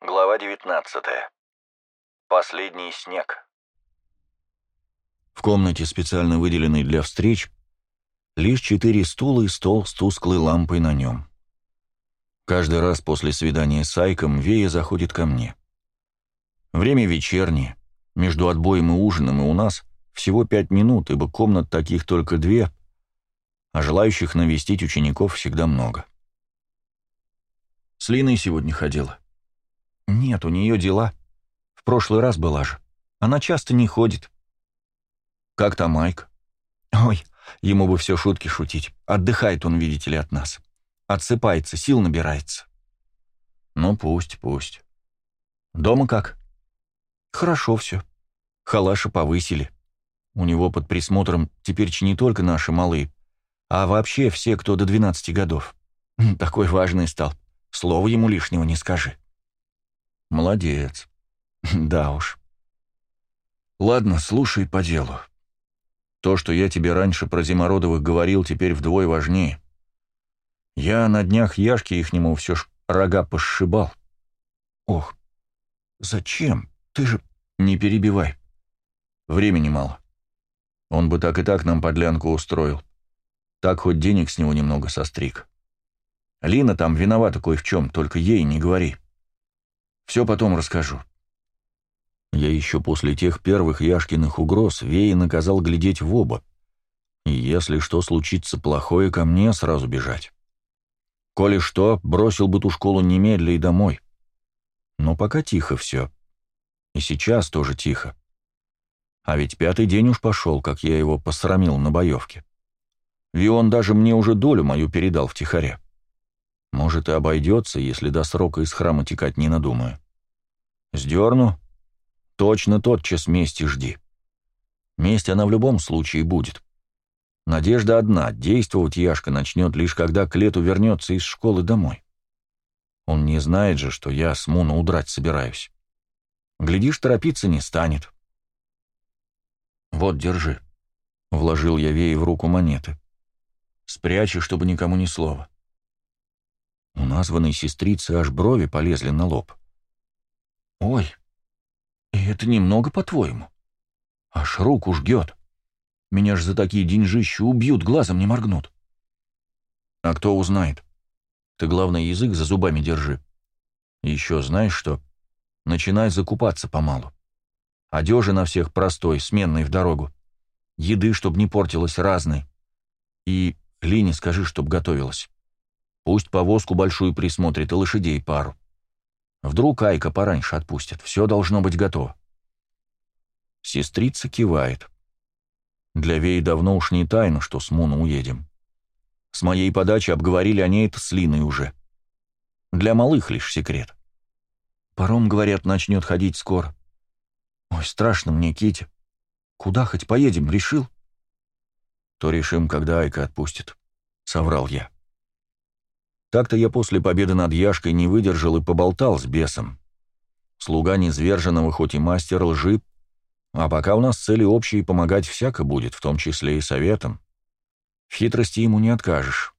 Глава 19. Последний снег. В комнате, специально выделенной для встреч, лишь четыре стула и стол с тусклой лампой на нем. Каждый раз после свидания с Айком Вея заходит ко мне. Время вечернее, между отбоем и ужином, и у нас всего пять минут, ибо комнат таких только две, а желающих навестить учеников всегда много. С Линой сегодня ходила. «Нет, у нее дела. В прошлый раз была же. Она часто не ходит». «Как там Майк?» «Ой, ему бы все шутки шутить. Отдыхает он, видите ли, от нас. Отсыпается, сил набирается». «Ну, пусть, пусть. Дома как?» «Хорошо все. Халаша повысили. У него под присмотром теперь не только наши малые, а вообще все, кто до 12 годов. Такой важный стал. Слова ему лишнего не скажи». Молодец. Да уж. Ладно, слушай по делу. То, что я тебе раньше про Зимородовых говорил, теперь вдвое важнее. Я на днях Яшки ихнему все ж рога пошибал. Ох, зачем? Ты же... Не перебивай. Времени мало. Он бы так и так нам подлянку устроил. Так хоть денег с него немного состриг. Лина там виновата кое в чем, только ей не говори. Все потом расскажу. Я еще после тех первых Яшкиных угроз Вея наказал глядеть в оба. И если что случится плохое, ко мне сразу бежать. Коли что, бросил бы ту школу немедля и домой. Но пока тихо все. И сейчас тоже тихо. А ведь пятый день уж пошел, как я его посрамил на боевке. Вион даже мне уже долю мою передал втихаря. Может, и обойдется, если до срока из храма текать не надумаю. Сдерну? Точно тотчас мести жди. Месть она в любом случае будет. Надежда одна — действовать Яшка начнет лишь когда к лету вернется из школы домой. Он не знает же, что я с Муна удрать собираюсь. Глядишь, торопиться не станет. Вот, держи. Вложил я Вее в руку монеты. Спрячь, чтобы никому ни слова. У названной сестрицы аж брови полезли на лоб. «Ой, и это немного, по-твоему? Аж руку жгет. Меня ж за такие деньжища убьют, глазом не моргнут». «А кто узнает? Ты, главное, язык за зубами держи. еще знаешь что? Начинай закупаться помалу. Одежи на всех простой, сменной в дорогу. Еды, чтоб не портилась, разной. И Лине скажи, чтоб готовилась. Пусть повозку большую присмотрит и лошадей пару. Вдруг Айка пораньше отпустит. Все должно быть готово. Сестрица кивает. Для Веи давно уж не тайна, что с Муна уедем. С моей подачи обговорили они это с Линой уже. Для малых лишь секрет. Паром, говорят, начнет ходить скоро. Ой, страшно мне, Кити. Куда хоть поедем, решил? То решим, когда Айка отпустит, — соврал я. Так-то я после победы над Яшкой не выдержал и поболтал с бесом. Слуга низверженного, хоть и мастер лжи, а пока у нас цели общие, помогать всяко будет, в том числе и советом. В хитрости ему не откажешь.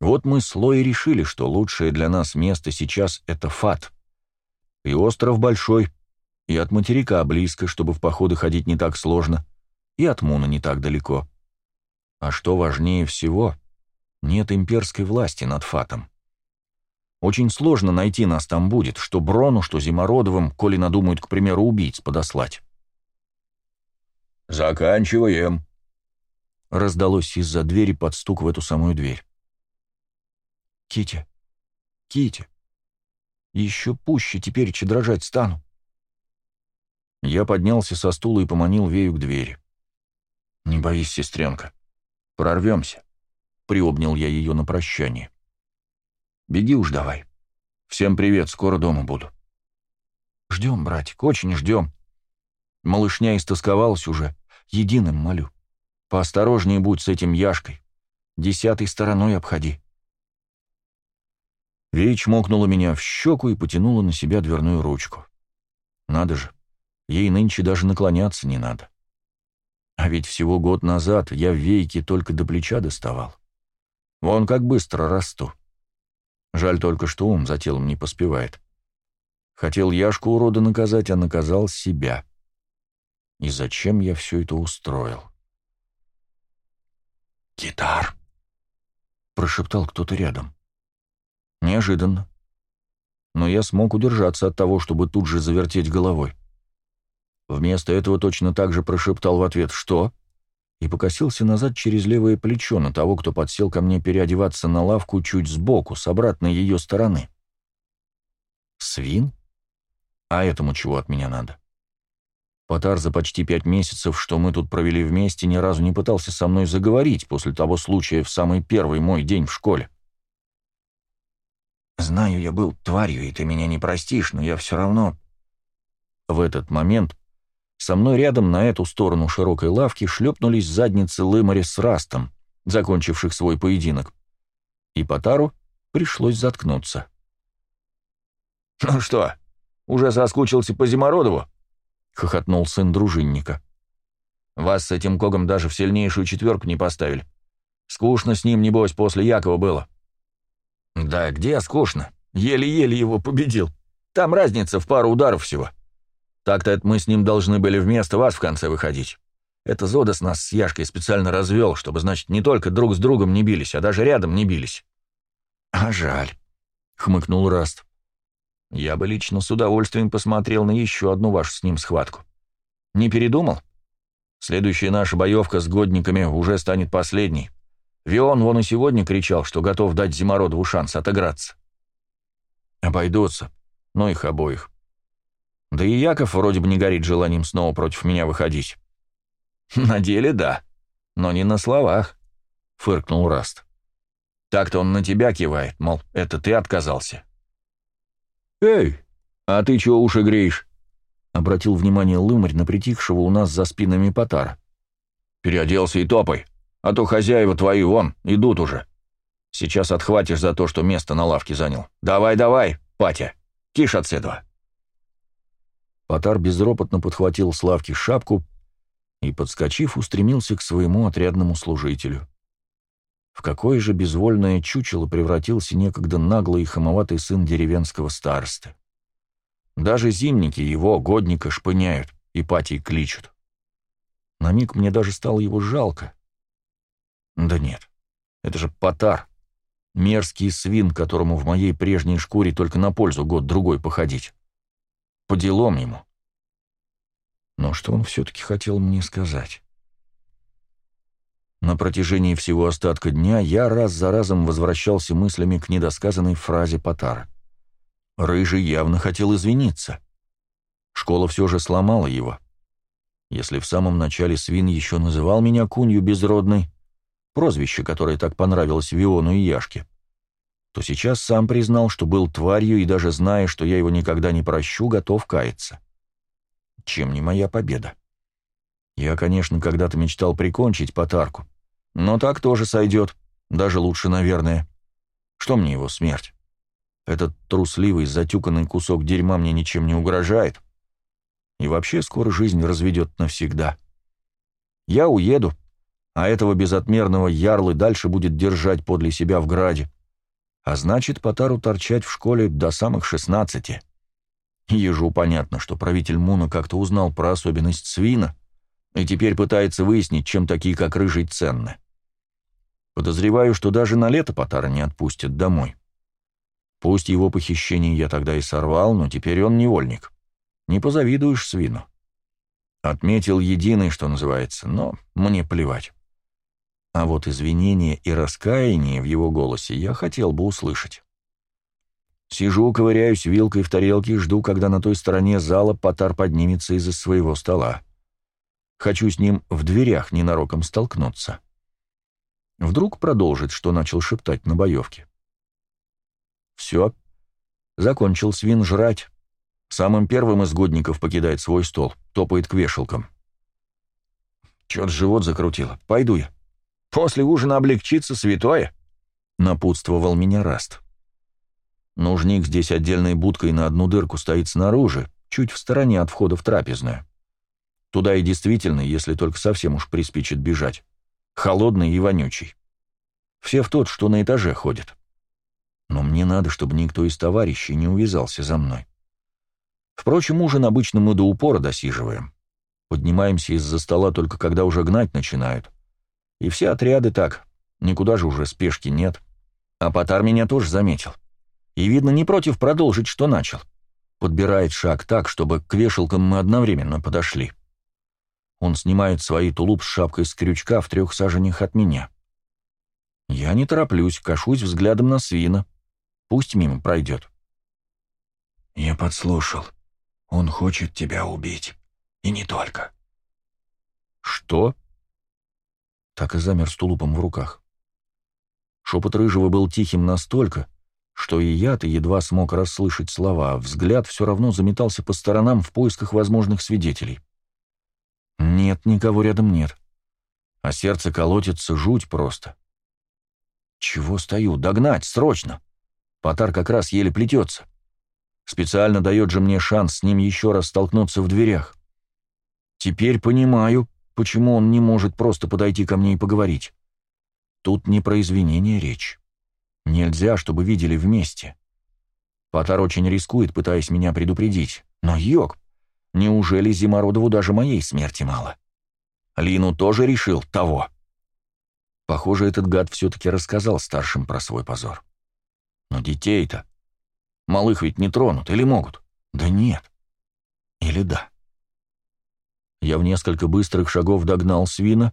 Вот мы с Лой решили, что лучшее для нас место сейчас — это Фат. И остров большой, и от материка близко, чтобы в походы ходить не так сложно, и от Муна не так далеко. А что важнее всего — нет имперской власти над Фатом. Очень сложно найти нас там будет, что Брону, что Зимородовым, коли надумают, к примеру, убийц подослать. «Заканчиваем», — раздалось из-за двери под стук в эту самую дверь. «Китя, Китя, еще пуще теперь дрожать стану». Я поднялся со стула и поманил Вею к двери. «Не боись, сестренка, прорвемся». — приобнял я ее на прощание. «Беги уж давай. Всем привет, скоро дома буду». «Ждем, братик, очень ждем. Малышня истосковалась уже. Единым молю. Поосторожнее будь с этим Яшкой. Десятой стороной обходи». Веич мокнула меня в щеку и потянула на себя дверную ручку. Надо же, ей нынче даже наклоняться не надо. А ведь всего год назад я в вейке только до плеча доставал. Вон как быстро расту. Жаль только, что ум за телом не поспевает. Хотел Яшку урода наказать, а наказал себя. И зачем я все это устроил? «Гитар!» — прошептал кто-то рядом. Неожиданно. Но я смог удержаться от того, чтобы тут же завертеть головой. Вместо этого точно так же прошептал в ответ «Что?» И покосился назад через левое плечо на того, кто подсел ко мне переодеваться на лавку чуть сбоку, с обратной ее стороны. «Свин? А этому чего от меня надо?» Потар за почти пять месяцев, что мы тут провели вместе, ни разу не пытался со мной заговорить после того случая в самый первый мой день в школе. «Знаю, я был тварью, и ты меня не простишь, но я все равно...» В этот момент со мной рядом на эту сторону широкой лавки шлепнулись задницы Лымари с Растом, закончивших свой поединок. И Потару пришлось заткнуться. «Ну что, уже соскучился по Зимородову?» — хохотнул сын дружинника. «Вас с этим Когом даже в сильнейшую четверку не поставили. Скучно с ним, небось, после Якова было». «Да где скучно? Еле-еле его победил. Там разница в пару ударов всего». Так-то это мы с ним должны были вместо вас в конце выходить. Это Зодос нас с Яшкой специально развел, чтобы, значит, не только друг с другом не бились, а даже рядом не бились». «А жаль», — хмыкнул Раст. «Я бы лично с удовольствием посмотрел на еще одну вашу с ним схватку. Не передумал? Следующая наша боевка с годниками уже станет последней. Вион вон и сегодня кричал, что готов дать Зимородову шанс отыграться». «Обойдутся, но их обоих. Да и Яков вроде бы не горит желанием снова против меня выходить. На деле да, но не на словах, фыркнул Раст. Так-то он на тебя кивает, мол, это ты отказался. Эй, а ты чего уши греешь? Обратил внимание Лымарь на притихшего у нас за спинами Потара. Переоделся и топай, а то хозяева твои вон, идут уже. Сейчас отхватишь за то, что место на лавке занял. Давай, давай, Патя, киш от седва. Потар безропотно подхватил с шапку и, подскочив, устремился к своему отрядному служителю. В какое же безвольное чучело превратился некогда наглый и хамоватый сын деревенского старосты. Даже зимники его, годника, шпыняют и патии кличут. На миг мне даже стало его жалко. Да нет, это же Потар, мерзкий свин, которому в моей прежней шкуре только на пользу год-другой походить. По делам ему. Но что он все-таки хотел мне сказать? На протяжении всего остатка дня я раз за разом возвращался мыслями к недосказанной фразе Потара. Рыжий явно хотел извиниться. Школа все же сломала его. Если в самом начале свин еще называл меня кунью безродной, прозвище, которое так понравилось Виону и Яшке, то сейчас сам признал, что был тварью и даже зная, что я его никогда не прощу, готов каяться. Чем не моя победа? Я, конечно, когда-то мечтал прикончить Потарку, но так тоже сойдет, даже лучше, наверное. Что мне его смерть? Этот трусливый, затюканный кусок дерьма мне ничем не угрожает. И вообще скоро жизнь разведет навсегда. Я уеду, а этого безотмерного ярлы дальше будет держать подле себя в граде. А значит, Потару торчать в школе до самых шестнадцати. Ежу понятно, что правитель Муна как-то узнал про особенность свина и теперь пытается выяснить, чем такие, как рыжий, ценны. Подозреваю, что даже на лето Потара не отпустят домой. Пусть его похищение я тогда и сорвал, но теперь он невольник. Не позавидуешь свину. Отметил единый, что называется, но мне плевать. А вот извинения и раскаяние в его голосе я хотел бы услышать. Сижу, ковыряюсь вилкой в тарелке и жду, когда на той стороне зала Потар поднимется из-за своего стола. Хочу с ним в дверях ненароком столкнуться. Вдруг продолжит, что начал шептать на боевке. Все. Закончил свин жрать. Самым первым из годников покидает свой стол, топает к вешалкам. Чё-то живот закрутило. Пойду я. После ужина облегчиться святое», — напутствовал меня Раст. Нужник здесь отдельной будкой на одну дырку стоит снаружи, чуть в стороне от входа в трапезную. Туда и действительно, если только совсем уж приспичит бежать. Холодный и вонючий. Все в тот, что на этаже ходят. Но мне надо, чтобы никто из товарищей не увязался за мной. Впрочем, ужин обычно мы до упора досиживаем. Поднимаемся из-за стола только когда уже гнать начинают. И все отряды так, никуда же уже спешки нет. А Потар меня тоже заметил. И, видно, не против продолжить, что начал. Подбирает шаг так, чтобы к вешалкам мы одновременно подошли. Он снимает свои тулуп с шапкой с крючка в трех саженях от меня. Я не тороплюсь, кашусь взглядом на свина. Пусть мимо пройдет. «Я подслушал. Он хочет тебя убить. И не только». «Что?» Так и замер с тулупом в руках. Шепот Рыжего был тихим настолько, что и я-то едва смог расслышать слова, а взгляд все равно заметался по сторонам в поисках возможных свидетелей. Нет, никого рядом нет. А сердце колотится жуть просто. Чего стою? Догнать, срочно! Потар как раз еле плетется. Специально дает же мне шанс с ним еще раз столкнуться в дверях. Теперь понимаю, почему он не может просто подойти ко мне и поговорить. Тут не про извинения речь. Нельзя, чтобы видели вместе. Потар очень рискует, пытаясь меня предупредить. Но, йог, неужели Зимородову даже моей смерти мало? Лину тоже решил того. Похоже, этот гад все-таки рассказал старшим про свой позор. Но детей-то... Малых ведь не тронут, или могут? Да нет. Или да. Я в несколько быстрых шагов догнал свина,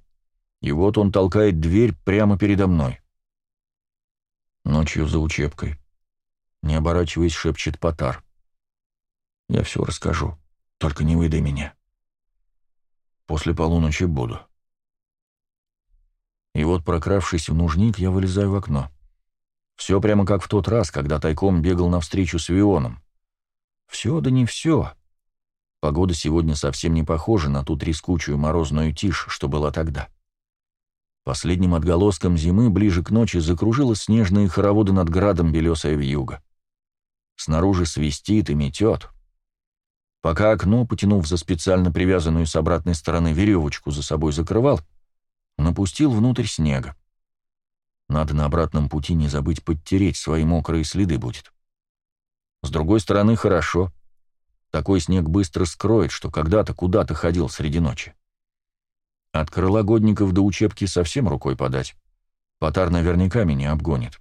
и вот он толкает дверь прямо передо мной. Ночью за учебкой. Не оборачиваясь, шепчет Потар. Я все расскажу, только не выдай меня. После полуночи буду. И вот, прокравшись в нужник, я вылезаю в окно. Все прямо как в тот раз, когда тайком бегал навстречу с Вионом. Все да не все. Погода сегодня совсем не похожа на ту трескучую морозную тишь, что была тогда. Последним отголоском зимы ближе к ночи закружило снежные хороводы над градом белесая вьюга. Снаружи свистит и метет. Пока окно, потянув за специально привязанную с обратной стороны веревочку, за собой закрывал, напустил внутрь снега. Надо на обратном пути не забыть подтереть, свои мокрые следы будет. С другой стороны, хорошо. Такой снег быстро скроет, что когда-то куда-то ходил среди ночи. От крыла годников до учебки совсем рукой подать. Потар наверняка меня обгонит.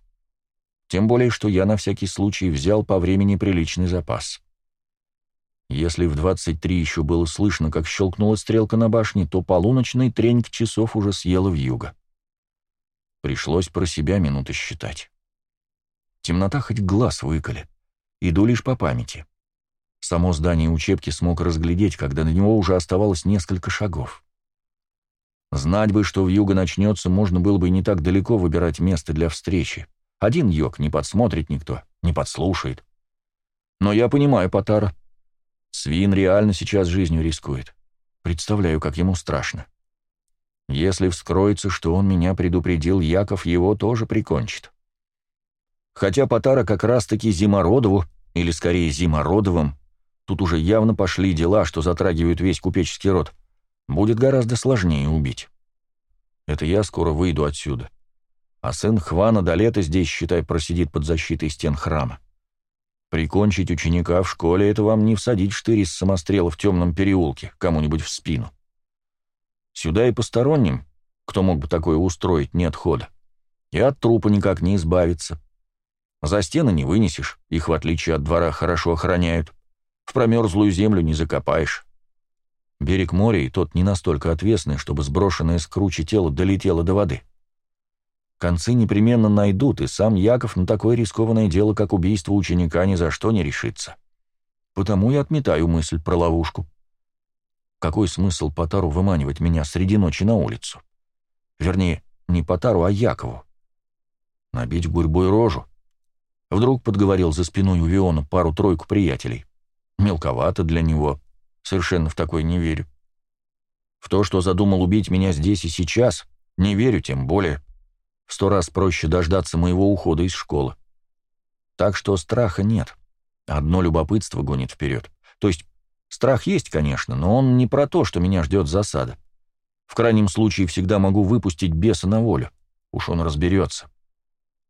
Тем более, что я на всякий случай взял по времени приличный запас. Если в 23 еще было слышно, как щелкнула стрелка на башне, то полуночный треньк часов уже съела юго. Пришлось про себя минуты считать. Темнота хоть глаз выколи. Иду лишь по памяти. Само здание учебки смог разглядеть, когда до него уже оставалось несколько шагов. Знать бы, что в юго начнется, можно было бы не так далеко выбирать место для встречи. Один йог не подсмотрит никто, не подслушает. Но я понимаю Потара. Свин реально сейчас жизнью рискует. Представляю, как ему страшно. Если вскроется, что он меня предупредил, Яков его тоже прикончит. Хотя Потара как раз-таки Зимородову, или скорее Зимородовым, тут уже явно пошли дела, что затрагивают весь купеческий род, будет гораздо сложнее убить. Это я скоро выйду отсюда. А сын Хвана до лета здесь, считай, просидит под защитой стен храма. Прикончить ученика в школе — это вам не всадить штырь из самострела в темном переулке кому-нибудь в спину. Сюда и посторонним, кто мог бы такое устроить, нет хода. И от трупа никак не избавиться. За стены не вынесешь, их, в отличие от двора, хорошо охраняют. В промерзлую землю не закопаешь. Берег моря и тот не настолько отвесный, чтобы сброшенное с круче тело долетело до воды. Концы непременно найдут, и сам Яков на такое рискованное дело, как убийство ученика, ни за что не решится. Потому я отметаю мысль про ловушку. Какой смысл Потару выманивать меня среди ночи на улицу? Вернее, не Потару, а Якову. Набить гурьбой рожу. Вдруг подговорил за спиной у Виона пару-тройку приятелей. Мелковато для него. Совершенно в такое не верю. В то, что задумал убить меня здесь и сейчас, не верю тем более. В сто раз проще дождаться моего ухода из школы. Так что страха нет. Одно любопытство гонит вперед. То есть страх есть, конечно, но он не про то, что меня ждет засада. В крайнем случае всегда могу выпустить беса на волю. Уж он разберется.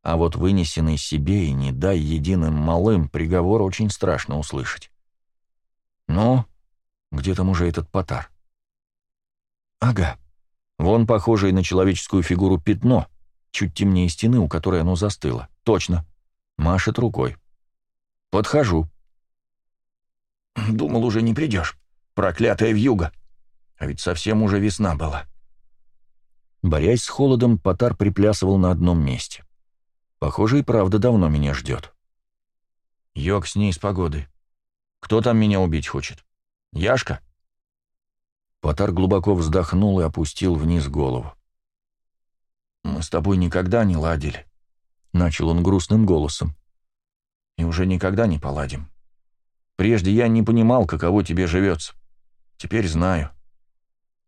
А вот вынесенный себе и не дай единым малым приговор очень страшно услышать. «Ну, где там уже этот потар?» «Ага. Вон похожее на человеческую фигуру пятно, чуть темнее стены, у которой оно застыло. Точно. Машет рукой. Подхожу. Думал, уже не придешь. Проклятая вьюга. А ведь совсем уже весна была. Борясь с холодом, Потар приплясывал на одном месте. Похоже, и правда давно меня ждет. Йог с ней с погодой. Кто там меня убить хочет? Яшка? Потар глубоко вздохнул и опустил вниз голову. «Мы с тобой никогда не ладили», — начал он грустным голосом. «И уже никогда не поладим. Прежде я не понимал, каково тебе живется. Теперь знаю.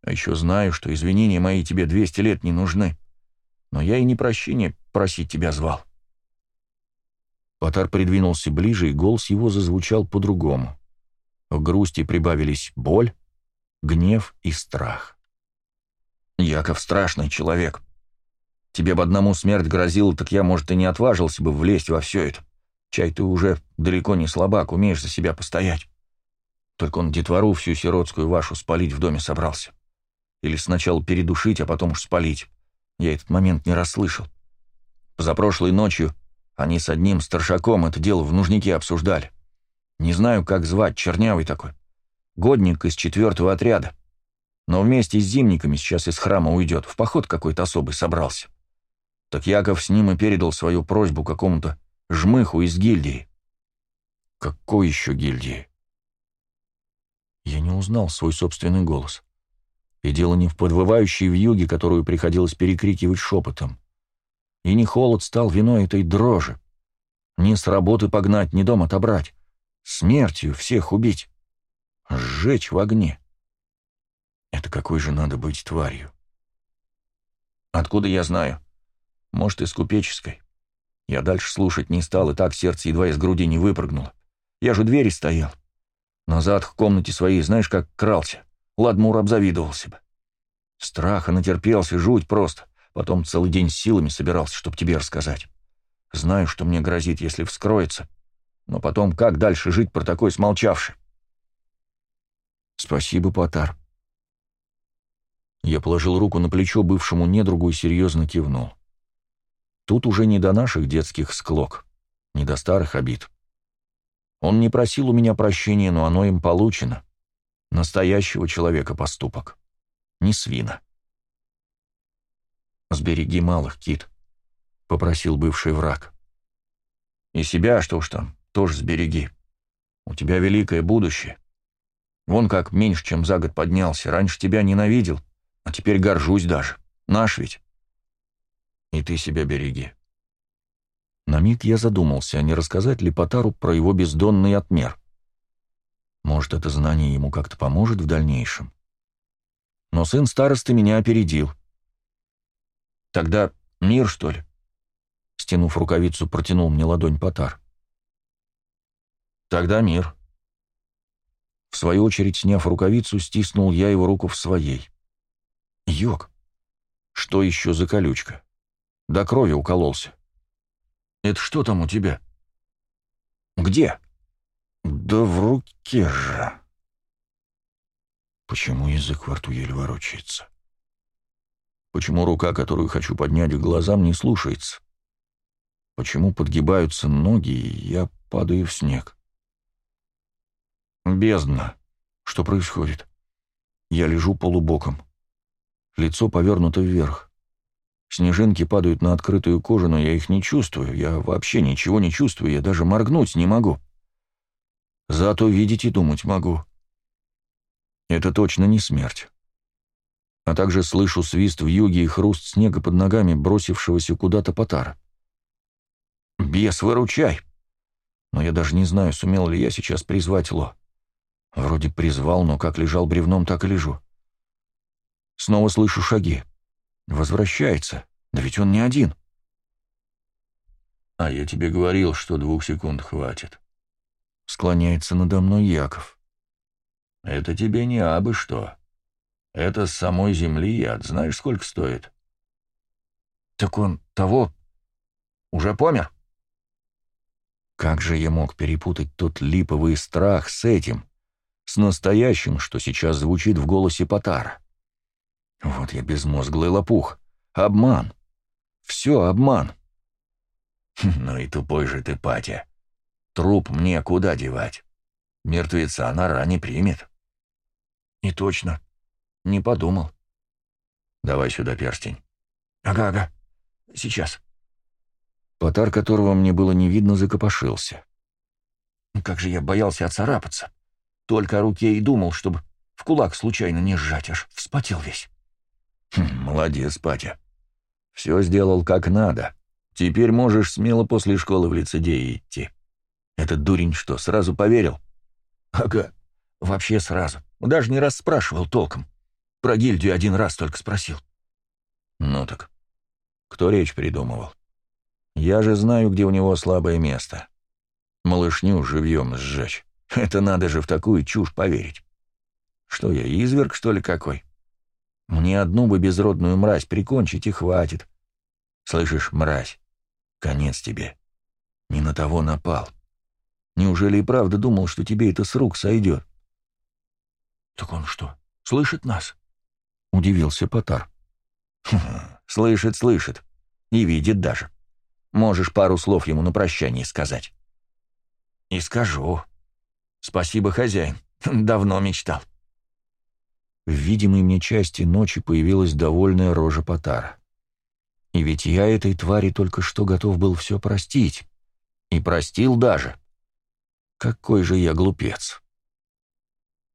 А еще знаю, что извинения мои тебе 200 лет не нужны. Но я и не прощения просить тебя звал». Потар придвинулся ближе, и голос его зазвучал по-другому. В грусти прибавились боль, гнев и страх. «Яков страшный человек. Тебе бы одному смерть грозила, так я, может, и не отважился бы влезть во все это. Чай ты уже далеко не слабак, умеешь за себя постоять. Только он детвору всю сиротскую вашу спалить в доме собрался. Или сначала передушить, а потом уж спалить. Я этот момент не расслышал. Позапрошлой ночью они с одним старшаком это дело в нужнике обсуждали. Не знаю, как звать, чернявый такой. Годник из четвертого отряда. Но вместе с зимниками сейчас из храма уйдет. В поход какой-то особый собрался. Так Яков с ним и передал свою просьбу какому-то жмыху из гильдии. Какой еще гильдии? Я не узнал свой собственный голос. И дело не в подвывающей вьюге, которую приходилось перекрикивать шепотом. И не холод стал виной этой дрожи. Не с работы погнать, не дом отобрать. Смертью всех убить сжечь в огне. Это какой же надо быть тварью? Откуда я знаю? Может, из купеческой. Я дальше слушать не стал, и так сердце едва из груди не выпрыгнуло. Я же двери стоял. Назад в комнате своей, знаешь, как крался. Ладмур обзавидовался бы. Страха натерпелся, жуть просто. Потом целый день силами собирался, чтобы тебе рассказать. Знаю, что мне грозит, если вскроется. Но потом как дальше жить про такой смолчавший? «Спасибо, Потар». Я положил руку на плечо бывшему недругу и серьезно кивнул. Тут уже не до наших детских склок, не до старых обид. Он не просил у меня прощения, но оно им получено. Настоящего человека поступок. Не свина. «Сбереги малых, Кит», — попросил бывший враг. «И себя, что уж там, тоже сбереги. У тебя великое будущее. Вон как меньше, чем за год поднялся. Раньше тебя ненавидел, а теперь горжусь даже. Наш ведь. И ты себя береги. На миг я задумался, а не рассказать ли Потару про его бездонный отмер. Может, это знание ему как-то поможет в дальнейшем. Но сын старосты меня опередил. Тогда мир, что ли? Стянув рукавицу, протянул мне ладонь Потар. Тогда мир. В свою очередь, сняв рукавицу, стиснул я его руку в своей. Йог. Что еще за колючка? До крови укололся. Это что там у тебя? Где? Да в руке же. Почему язык во рту еле ворочается? Почему рука, которую хочу поднять к глазам, не слушается? Почему подгибаются ноги, и я падаю в снег? Бездна. Что происходит? Я лежу полубоком. Лицо повернуто вверх. Снежинки падают на открытую кожу, но я их не чувствую. Я вообще ничего не чувствую, я даже моргнуть не могу. Зато видеть и думать могу. Это точно не смерть. А также слышу свист в юге и хруст снега под ногами бросившегося куда-то потара. «Бес, выручай!» Но я даже не знаю, сумел ли я сейчас призвать Ло. Вроде призвал, но как лежал бревном, так и лежу. Снова слышу шаги. Возвращается. Да ведь он не один. А я тебе говорил, что двух секунд хватит. Склоняется надо мной Яков. Это тебе не абы что. Это с самой земли яд. Знаешь, сколько стоит? Так он того... Уже помер? Как же я мог перепутать тот липовый страх с этим? с настоящим, что сейчас звучит в голосе Потара. Вот я безмозглый лопух. Обман. Все обман. Ну и тупой же ты, Патя. Труп мне куда девать? Мертвеца нора не примет. И точно. Не подумал. Давай сюда перстень. Ага-ага. Сейчас. Потар, которого мне было не видно, закопошился. Как же я боялся отцарапаться. Только о руке и думал, чтобы в кулак случайно не сжать, аж вспотел весь. Хм, молодец, Патя. Все сделал как надо. Теперь можешь смело после школы в лицедее идти. Этот дурень что, сразу поверил? Ага, вообще сразу. Даже не раз спрашивал толком. Про гильдию один раз только спросил. Ну так, кто речь придумывал? Я же знаю, где у него слабое место. Малышню живьем сжечь. Это надо же в такую чушь поверить. Что я, изверг, что ли, какой? Мне одну бы безродную мразь прикончить и хватит. Слышишь, мразь, конец тебе. Не на того напал. Неужели и правда думал, что тебе это с рук сойдет? Так он что, слышит нас? Удивился Потар. слышит, слышит. И видит даже. Можешь пару слов ему на прощание сказать. И скажу. Спасибо, хозяин. Давно мечтал. В видимой мне части ночи появилась довольная рожа Потара. И ведь я этой твари только что готов был все простить. И простил даже. Какой же я глупец.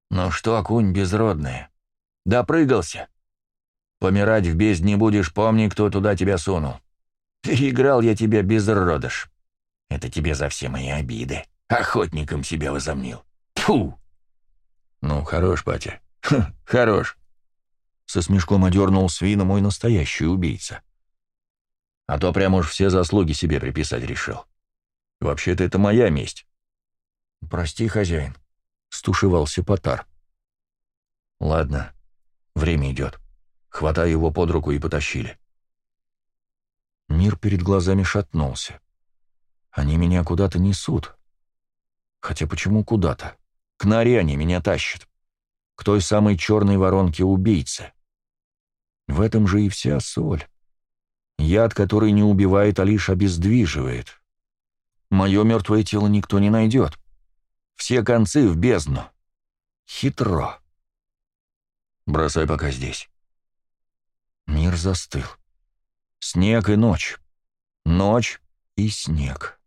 Ну что, окунь безродная, допрыгался? Помирать в бездне будешь, помни, кто туда тебя сунул. Переиграл я тебя безродыш. Это тебе за все мои обиды. Охотником себя возомнил. Фу! Ну, хорош, батя. Ха, хорош. Со смешком одернул свина мой настоящий убийца. А то прямо уж все заслуги себе приписать решил. Вообще-то это моя месть. Прости, хозяин, стушевался Потар. Ладно, время идет. Хватай его под руку и потащили. Мир перед глазами шатнулся. Они меня куда-то несут. Хотя почему куда-то? К норе они меня тащат. К той самой черной воронке убийцы. В этом же и вся соль. Яд, который не убивает, а лишь обездвиживает. Мое мертвое тело никто не найдет. Все концы в бездну. Хитро. Бросай пока здесь. Мир застыл. Снег и ночь. Ночь и снег.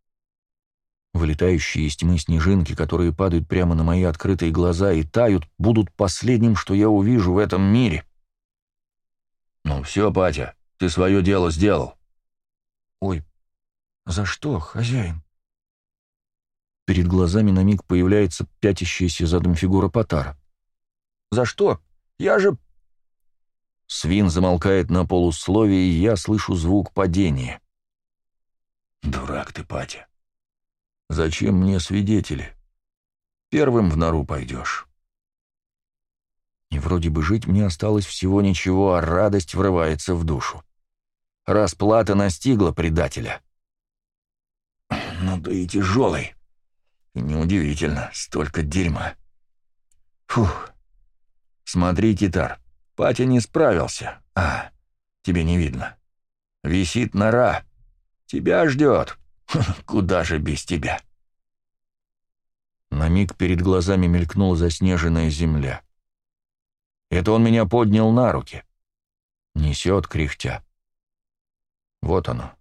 Вылетающие из тьмы снежинки, которые падают прямо на мои открытые глаза и тают, будут последним, что я увижу в этом мире. «Ну все, Патя, ты свое дело сделал». «Ой, за что, хозяин?» Перед глазами на миг появляется пятящаяся задом фигура Потара. «За что? Я же...» Свин замолкает на полусловие, и я слышу звук падения. «Дурак ты, Патя. Зачем мне свидетели? Первым в нору пойдешь. И вроде бы жить мне осталось всего ничего, а радость врывается в душу. Расплата настигла предателя. Ну да и тяжелый. неудивительно, столько дерьма. Фух. Смотри, китар, Патя не справился. А, тебе не видно. Висит нора. Тебя ждет. Куда же без тебя? На миг перед глазами мелькнула заснеженная земля. Это он меня поднял на руки. Несет кряхтя. Вот оно.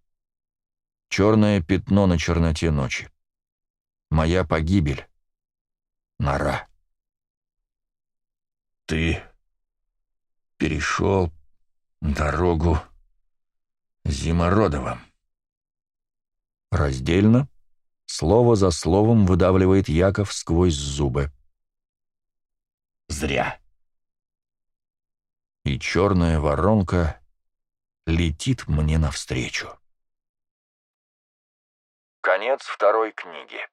Черное пятно на черноте ночи. Моя погибель. Нора. Ты перешел дорогу Зимородовым. Раздельно, слово за словом выдавливает Яков сквозь зубы. Зря. И черная воронка летит мне навстречу. Конец второй книги.